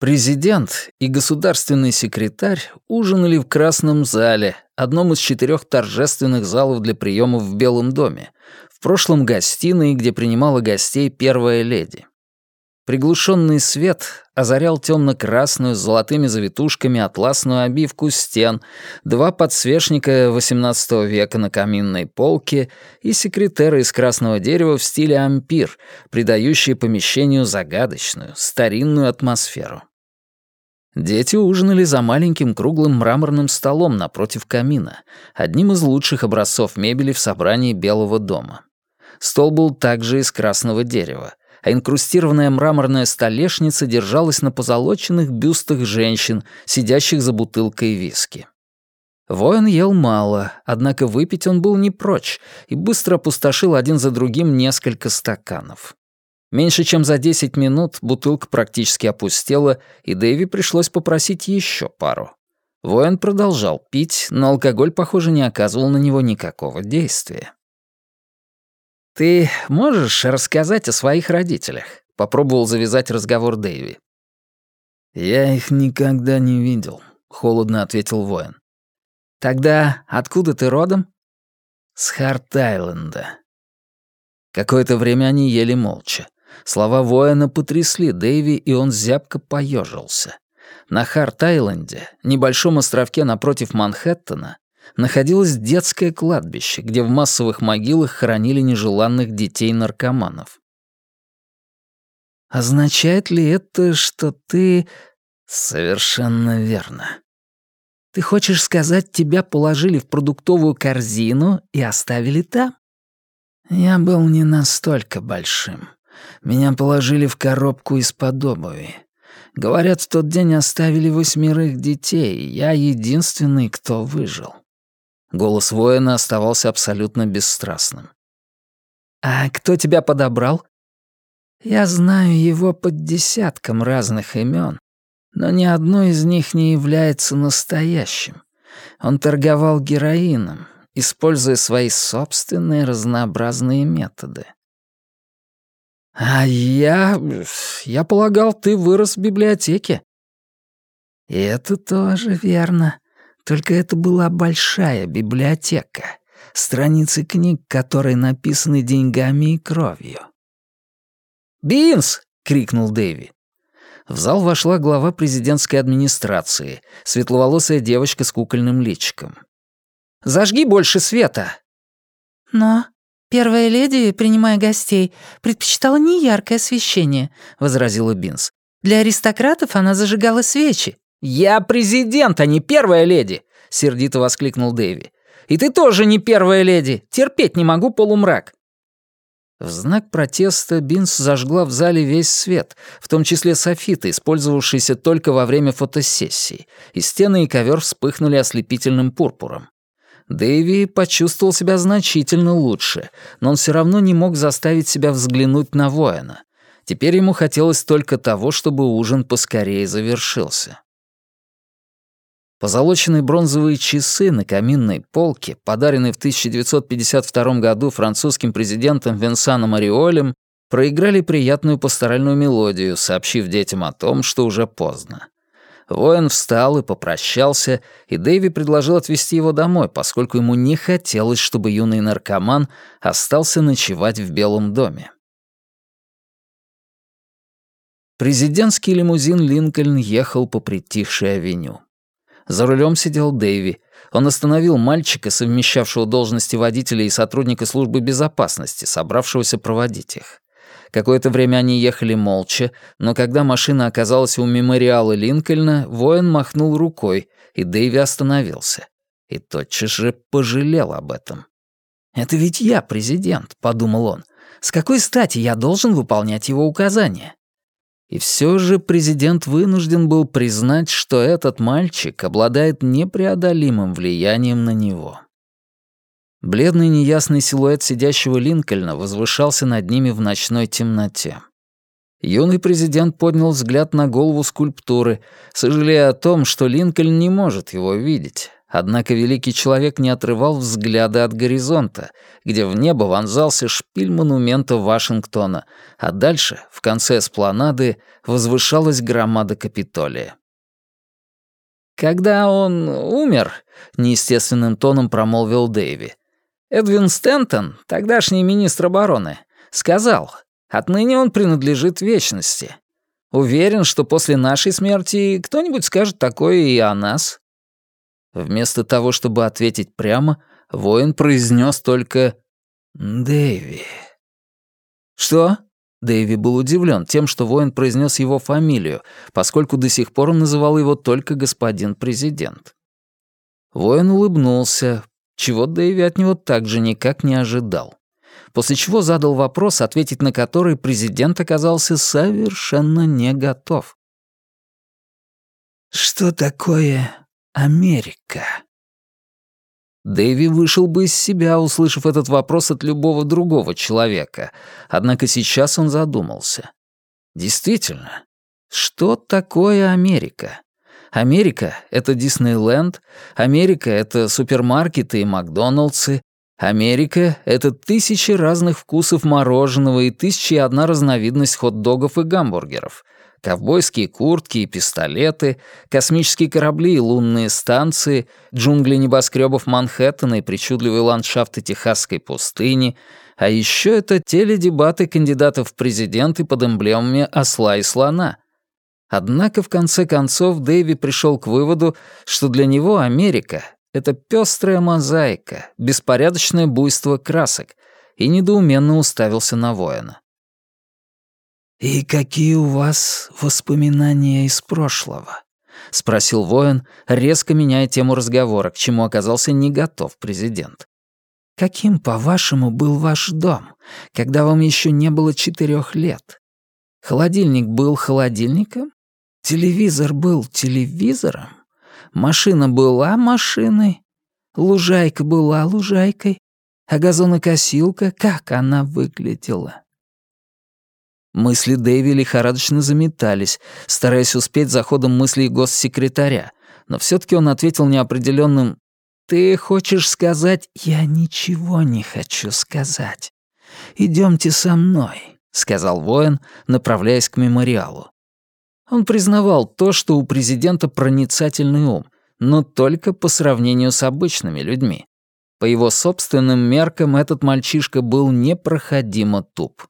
Президент и государственный секретарь ужинали в Красном зале, одном из четырех торжественных залов для приемов в Белом доме, в прошлом гостиной, где принимала гостей первая леди. Приглушенный свет озарял темно-красную с золотыми завитушками атласную обивку стен, два подсвечника XVIII века на каминной полке и секретеры из красного дерева в стиле ампир, придающие помещению загадочную, старинную атмосферу. Дети ужинали за маленьким круглым мраморным столом напротив камина, одним из лучших образцов мебели в собрании Белого дома. Стол был также из красного дерева, а инкрустированная мраморная столешница держалась на позолоченных бюстах женщин, сидящих за бутылкой виски. Воин ел мало, однако выпить он был не прочь и быстро опустошил один за другим несколько стаканов. Меньше чем за 10 минут бутылка практически опустела, и Дэви пришлось попросить еще пару. Воин продолжал пить, но алкоголь, похоже, не оказывал на него никакого действия. «Ты можешь рассказать о своих родителях?» — попробовал завязать разговор Дэйви. «Я их никогда не видел», — холодно ответил воин. «Тогда откуда ты родом?» «С Харт-Айленда». Какое-то время они ели молча. Слова воина потрясли Дэйви, и он зябко поежился. На Харт-Айленде, небольшом островке напротив Манхэттена, находилось детское кладбище, где в массовых могилах хоронили нежеланных детей-наркоманов. «Означает ли это, что ты...» «Совершенно верно. Ты хочешь сказать, тебя положили в продуктовую корзину и оставили там?» «Я был не настолько большим. Меня положили в коробку из-под обуви. Говорят, в тот день оставили восьмерых детей, я единственный, кто выжил. Голос воина оставался абсолютно бесстрастным. «А кто тебя подобрал?» «Я знаю его под десятком разных имен, но ни одно из них не является настоящим. Он торговал героином, используя свои собственные разнообразные методы. «А я... я полагал, ты вырос в библиотеке». «И это тоже верно. Только это была большая библиотека, страницы книг, которые написаны деньгами и кровью». «Бинс!» — крикнул Дэви. В зал вошла глава президентской администрации, светловолосая девочка с кукольным личиком. «Зажги больше света!» «Но первая леди, принимая гостей, предпочитала неяркое освещение», — возразила Бинс. «Для аристократов она зажигала свечи». «Я президент, а не первая леди!» — сердито воскликнул Дэви. «И ты тоже не первая леди! Терпеть не могу полумрак!» В знак протеста Бинс зажгла в зале весь свет, в том числе софиты, использовавшиеся только во время фотосессий, и стены и ковер вспыхнули ослепительным пурпуром. Дэви почувствовал себя значительно лучше, но он все равно не мог заставить себя взглянуть на воина. Теперь ему хотелось только того, чтобы ужин поскорее завершился. Позолоченные бронзовые часы на каминной полке, подаренные в 1952 году французским президентом Венсаном Ариолем, проиграли приятную пасторальную мелодию, сообщив детям о том, что уже поздно. Воин встал и попрощался, и Дэйви предложил отвезти его домой, поскольку ему не хотелось, чтобы юный наркоман остался ночевать в Белом доме. Президентский лимузин Линкольн ехал по притихшей авеню. За рулем сидел Дэйви. Он остановил мальчика, совмещавшего должности водителя и сотрудника службы безопасности, собравшегося проводить их. Какое-то время они ехали молча, но когда машина оказалась у мемориала Линкольна, воин махнул рукой, и Дэйви остановился. И тотчас же пожалел об этом. «Это ведь я президент», — подумал он. «С какой стати я должен выполнять его указания?» И все же президент вынужден был признать, что этот мальчик обладает непреодолимым влиянием на него. Бледный неясный силуэт сидящего Линкольна возвышался над ними в ночной темноте. Юный президент поднял взгляд на голову скульптуры, сожалея о том, что Линкольн не может его видеть, Однако великий человек не отрывал взгляда от горизонта, где в небо вонзался шпиль монумента Вашингтона, а дальше, в конце эспланады, возвышалась громада Капитолия. «Когда он умер», — неестественным тоном промолвил Дэйви, «Эдвин Стентон, тогдашний министр обороны, сказал, отныне он принадлежит вечности. Уверен, что после нашей смерти кто-нибудь скажет такое и о нас». Вместо того, чтобы ответить прямо, воин произнес только «Дэви». «Что?» Дэйви был удивлен тем, что воин произнес его фамилию, поскольку до сих пор он называл его только господин президент. Воин улыбнулся, чего Дэйви от него также никак не ожидал. После чего задал вопрос, ответить на который президент оказался совершенно не готов. «Что такое Америка?» Дэви вышел бы из себя, услышав этот вопрос от любого другого человека, однако сейчас он задумался. Действительно, что такое Америка? Америка — это Диснейленд, Америка — это супермаркеты и Макдоналдсы, Америка — это тысячи разных вкусов мороженого и тысячи и одна разновидность хот-догов и гамбургеров — ковбойские куртки и пистолеты, космические корабли и лунные станции, джунгли небоскребов Манхэттена и причудливые ландшафты Техасской пустыни, а еще это теледебаты кандидатов в президенты под эмблемами осла и слона. Однако, в конце концов, Дэйви пришел к выводу, что для него Америка — это пестрая мозаика, беспорядочное буйство красок, и недоуменно уставился на воина. «И какие у вас воспоминания из прошлого?» — спросил воин, резко меняя тему разговора, к чему оказался не готов президент. «Каким, по-вашему, был ваш дом, когда вам еще не было четырех лет? Холодильник был холодильником? Телевизор был телевизором? Машина была машиной? Лужайка была лужайкой? А газонокосилка, как она выглядела?» Мысли Дэви лихорадочно заметались, стараясь успеть за ходом мыслей госсекретаря, но все таки он ответил неопределенным «Ты хочешь сказать, я ничего не хочу сказать. Идемте со мной», — сказал воин, направляясь к мемориалу. Он признавал то, что у президента проницательный ум, но только по сравнению с обычными людьми. По его собственным меркам этот мальчишка был непроходимо туп.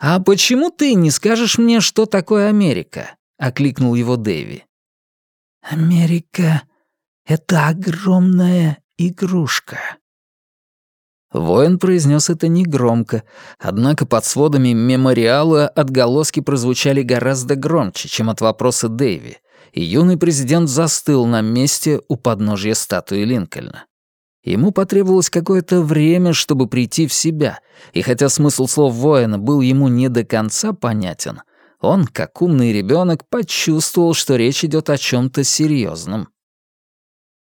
«А почему ты не скажешь мне, что такое Америка?» — окликнул его Дэви. «Америка — это огромная игрушка». Воин произнес это негромко, однако под сводами мемориала отголоски прозвучали гораздо громче, чем от вопроса Дэви, и юный президент застыл на месте у подножья статуи Линкольна. Ему потребовалось какое-то время, чтобы прийти в себя, и хотя смысл слов воина был ему не до конца понятен, он, как умный ребенок, почувствовал, что речь идет о чем-то серьезном.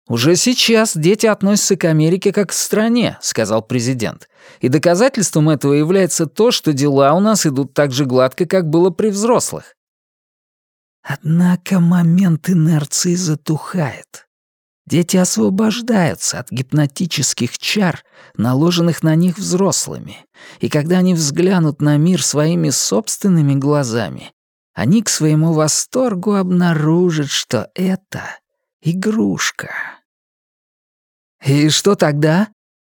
«Уже сейчас дети относятся к Америке как к стране», — сказал президент. «И доказательством этого является то, что дела у нас идут так же гладко, как было при взрослых». «Однако момент инерции затухает», Дети освобождаются от гипнотических чар, наложенных на них взрослыми, и когда они взглянут на мир своими собственными глазами, они к своему восторгу обнаружат, что это игрушка. «И что тогда?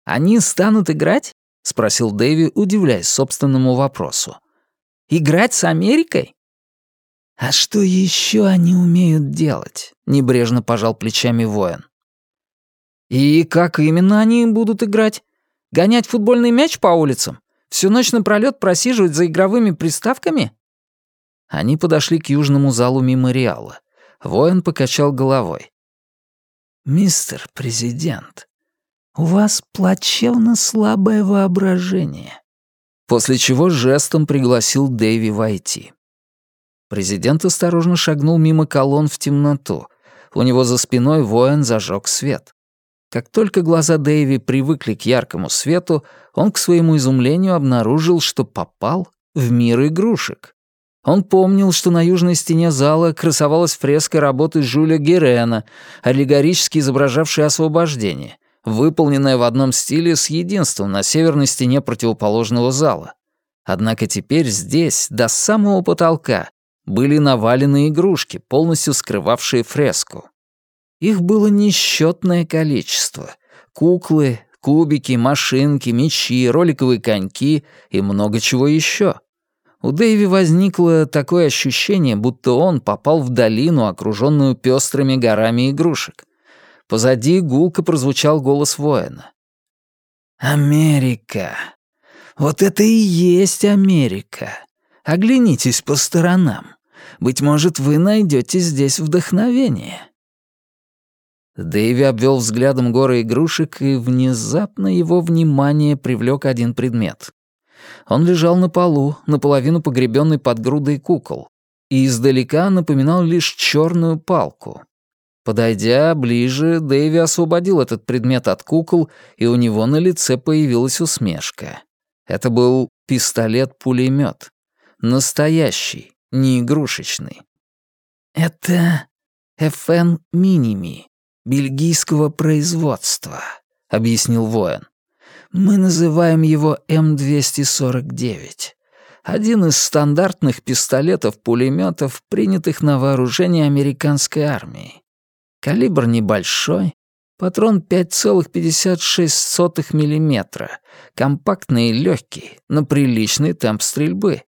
Они станут играть?» — спросил Дэви, удивляясь собственному вопросу. «Играть с Америкой?» «А что еще они умеют делать?» — небрежно пожал плечами воин. «И как именно они будут играть? Гонять футбольный мяч по улицам? Всю ночь напролёт просиживать за игровыми приставками?» Они подошли к южному залу мемориала. Воин покачал головой. «Мистер президент, у вас плачевно слабое воображение». После чего жестом пригласил Дэви войти. Президент осторожно шагнул мимо колонн в темноту. У него за спиной воин зажег свет. Как только глаза Дэйви привыкли к яркому свету, он к своему изумлению обнаружил, что попал в мир игрушек. Он помнил, что на южной стене зала красовалась фреска работы Жюля Герена, аллегорически изображавшая освобождение, выполненная в одном стиле с единством на северной стене противоположного зала. Однако теперь здесь, до самого потолка, были навалены игрушки, полностью скрывавшие фреску. Их было несчетное количество. Куклы, кубики, машинки, мечи, роликовые коньки и много чего еще. У Дэйви возникло такое ощущение, будто он попал в долину, окруженную пестрыми горами игрушек. Позади гулко прозвучал голос воина. «Америка! Вот это и есть Америка! Оглянитесь по сторонам. Быть может, вы найдете здесь вдохновение». Дэйви обвел взглядом горы игрушек, и внезапно его внимание привлек один предмет. Он лежал на полу, наполовину погребенный под грудой кукол, и издалека напоминал лишь черную палку. Подойдя ближе, Дэйви освободил этот предмет от кукол, и у него на лице появилась усмешка. Это был пистолет-пулемет. Настоящий, не игрушечный. «Это FN Миними, бельгийского производства», — объяснил воин. Мы называем его М-249. Один из стандартных пистолетов-пулеметов, принятых на вооружение американской армии. Калибр небольшой, патрон 5,56 мм, компактный и легкий, но приличный темп стрельбы.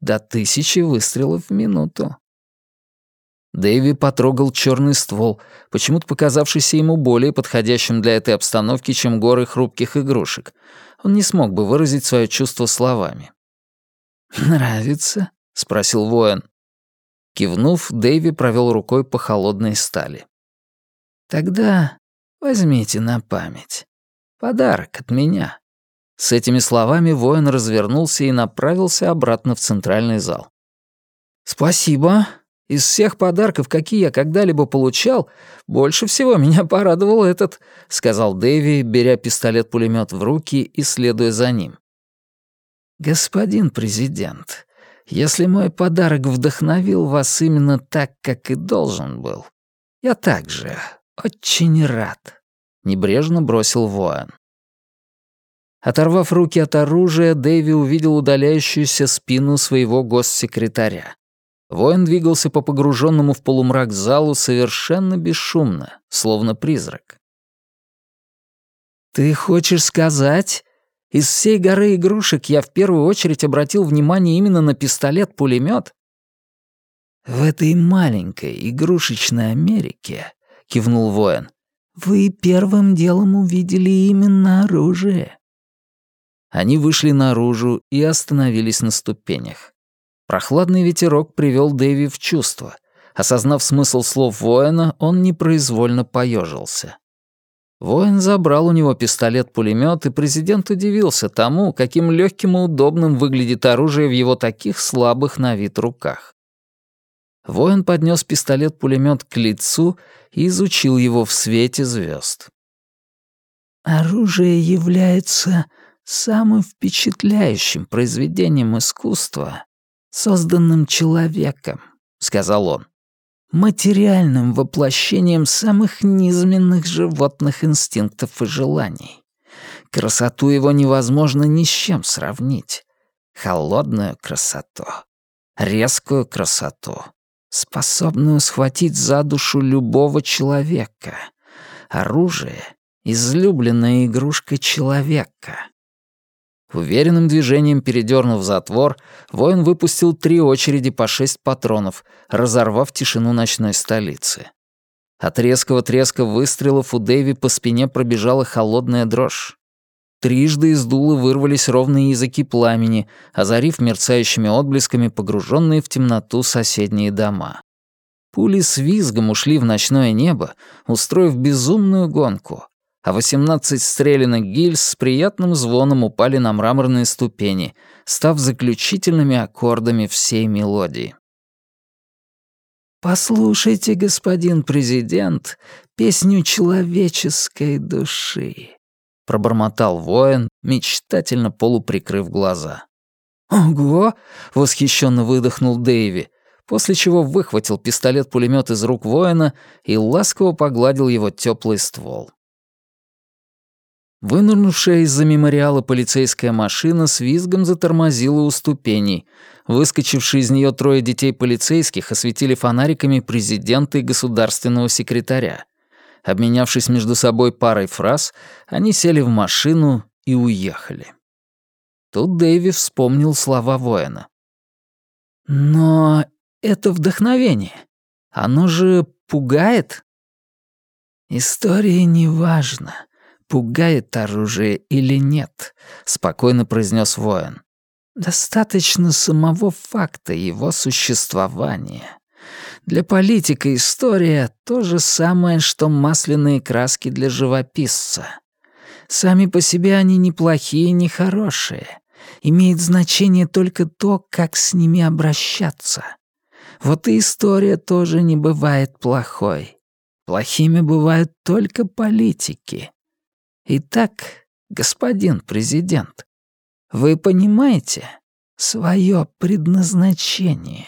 До тысячи выстрелов в минуту. Дэйви потрогал черный ствол, почему-то показавшийся ему более подходящим для этой обстановки, чем горы хрупких игрушек. Он не смог бы выразить свое чувство словами. «Нравится?» — спросил воин. Кивнув, Дэйви провел рукой по холодной стали. «Тогда возьмите на память. Подарок от меня». С этими словами воин развернулся и направился обратно в центральный зал. «Спасибо», из всех подарков, какие я когда-либо получал, больше всего меня порадовал этот», — сказал Дэви, беря пистолет-пулемет в руки и следуя за ним. «Господин президент, если мой подарок вдохновил вас именно так, как и должен был, я также очень рад», — небрежно бросил воин. Оторвав руки от оружия, Дэви увидел удаляющуюся спину своего госсекретаря. Воин двигался по погруженному в полумрак залу совершенно бесшумно, словно призрак. «Ты хочешь сказать, из всей горы игрушек я в первую очередь обратил внимание именно на пистолет-пулемет?» «В этой маленькой игрушечной Америке», — кивнул воин, «вы первым делом увидели именно оружие». Они вышли наружу и остановились на ступенях. Прохладный ветерок привел Дэви в чувство. Осознав смысл слов воина, он непроизвольно поежился. Воин забрал у него пистолет-пулемет, и президент удивился тому, каким легким и удобным выглядит оружие в его таких слабых на вид руках. Воин поднес пистолет-пулемет к лицу и изучил его в свете звезд. «Оружие является самым впечатляющим произведением искусства, созданным человеком», — сказал он, «материальным воплощением самых низменных животных инстинктов и желаний. Красоту его невозможно ни с чем сравнить. Холодную красоту, резкую красоту, способную схватить за душу любого человека. Оружие — излюбленная игрушка человека. Уверенным движением передернув затвор, воин выпустил три очереди по шесть патронов, разорвав тишину ночной столицы. От резкого треска выстрелов у Дэви по спине пробежала холодная дрожь. Трижды из дула вырвались ровные языки пламени, озарив мерцающими отблесками погруженные в темноту соседние дома. Пули с визгом ушли в ночное небо, устроив безумную гонку, а 18 стрелянных гильз с приятным звоном упали на мраморные ступени, став заключительными аккордами всей мелодии. «Послушайте, господин президент, песню человеческой души», — пробормотал воин, мечтательно полуприкрыв глаза. «Ого!» — восхищенно выдохнул Дэйви, после чего выхватил пистолет-пулемет из рук воина и ласково погладил его теплый ствол. Вынырнувшая из-за мемориала полицейская машина с визгом затормозила у ступеней. Выскочившие из нее трое детей полицейских осветили фонариками президента и государственного секретаря. Обменявшись между собой парой фраз, они сели в машину и уехали. Тут Дэйви вспомнил слова воина. «Но это вдохновение. Оно же пугает?» «История не важна пугает оружие или нет», — спокойно произнес воин. «Достаточно самого факта его существования. Для политика история — то же самое, что масляные краски для живописца. Сами по себе они ни плохие, ни хорошие. Имеет значение только то, как с ними обращаться. Вот и история тоже не бывает плохой. Плохими бывают только политики. Итак, господин президент, вы понимаете свое предназначение?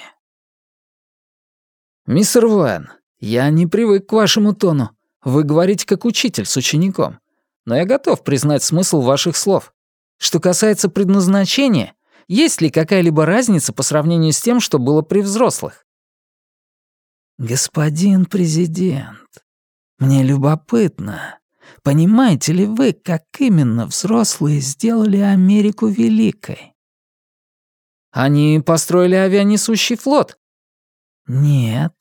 Мистер Вуэн, я не привык к вашему тону. Вы говорите как учитель с учеником. Но я готов признать смысл ваших слов. Что касается предназначения, есть ли какая-либо разница по сравнению с тем, что было при взрослых? Господин президент, мне любопытно, Понимаете ли вы, как именно взрослые сделали Америку великой? Они построили авианесущий флот. Нет.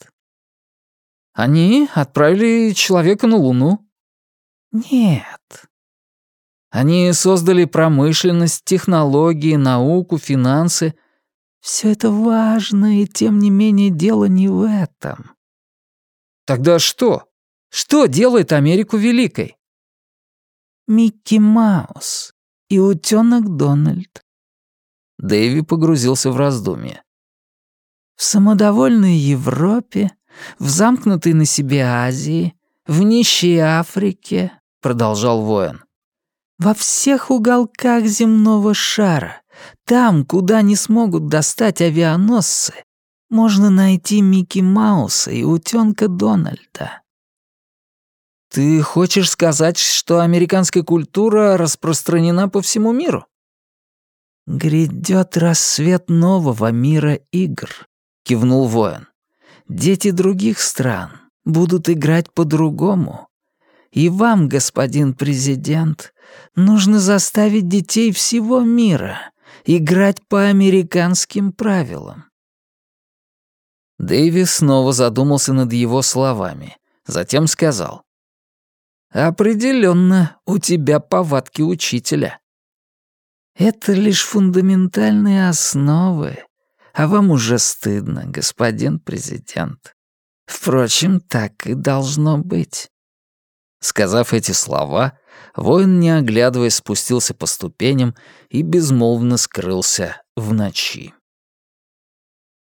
Они отправили человека на Луну. Нет. Они создали промышленность, технологии, науку, финансы. Все это важно, и тем не менее дело не в этом. Тогда что? Что делает Америку великой? Микки Маус и утёнок Дональд. Дэйви погрузился в раздумье. В самодовольной Европе, в замкнутой на себе Азии, в нищей Африке, продолжал воин. Во всех уголках земного шара, там, куда не смогут достать авианосцы, можно найти Микки Мауса и утёнка Дональда. Ты хочешь сказать, что американская культура распространена по всему миру? Грядет рассвет нового мира игр, кивнул воин. Дети других стран будут играть по-другому. И вам, господин президент, нужно заставить детей всего мира играть по американским правилам. Дэйви снова задумался над его словами, затем сказал. Определенно, у тебя повадки учителя. Это лишь фундаментальные основы, а вам уже стыдно, господин президент. Впрочем, так и должно быть. Сказав эти слова, воин, не оглядываясь, спустился по ступеням и безмолвно скрылся в ночи.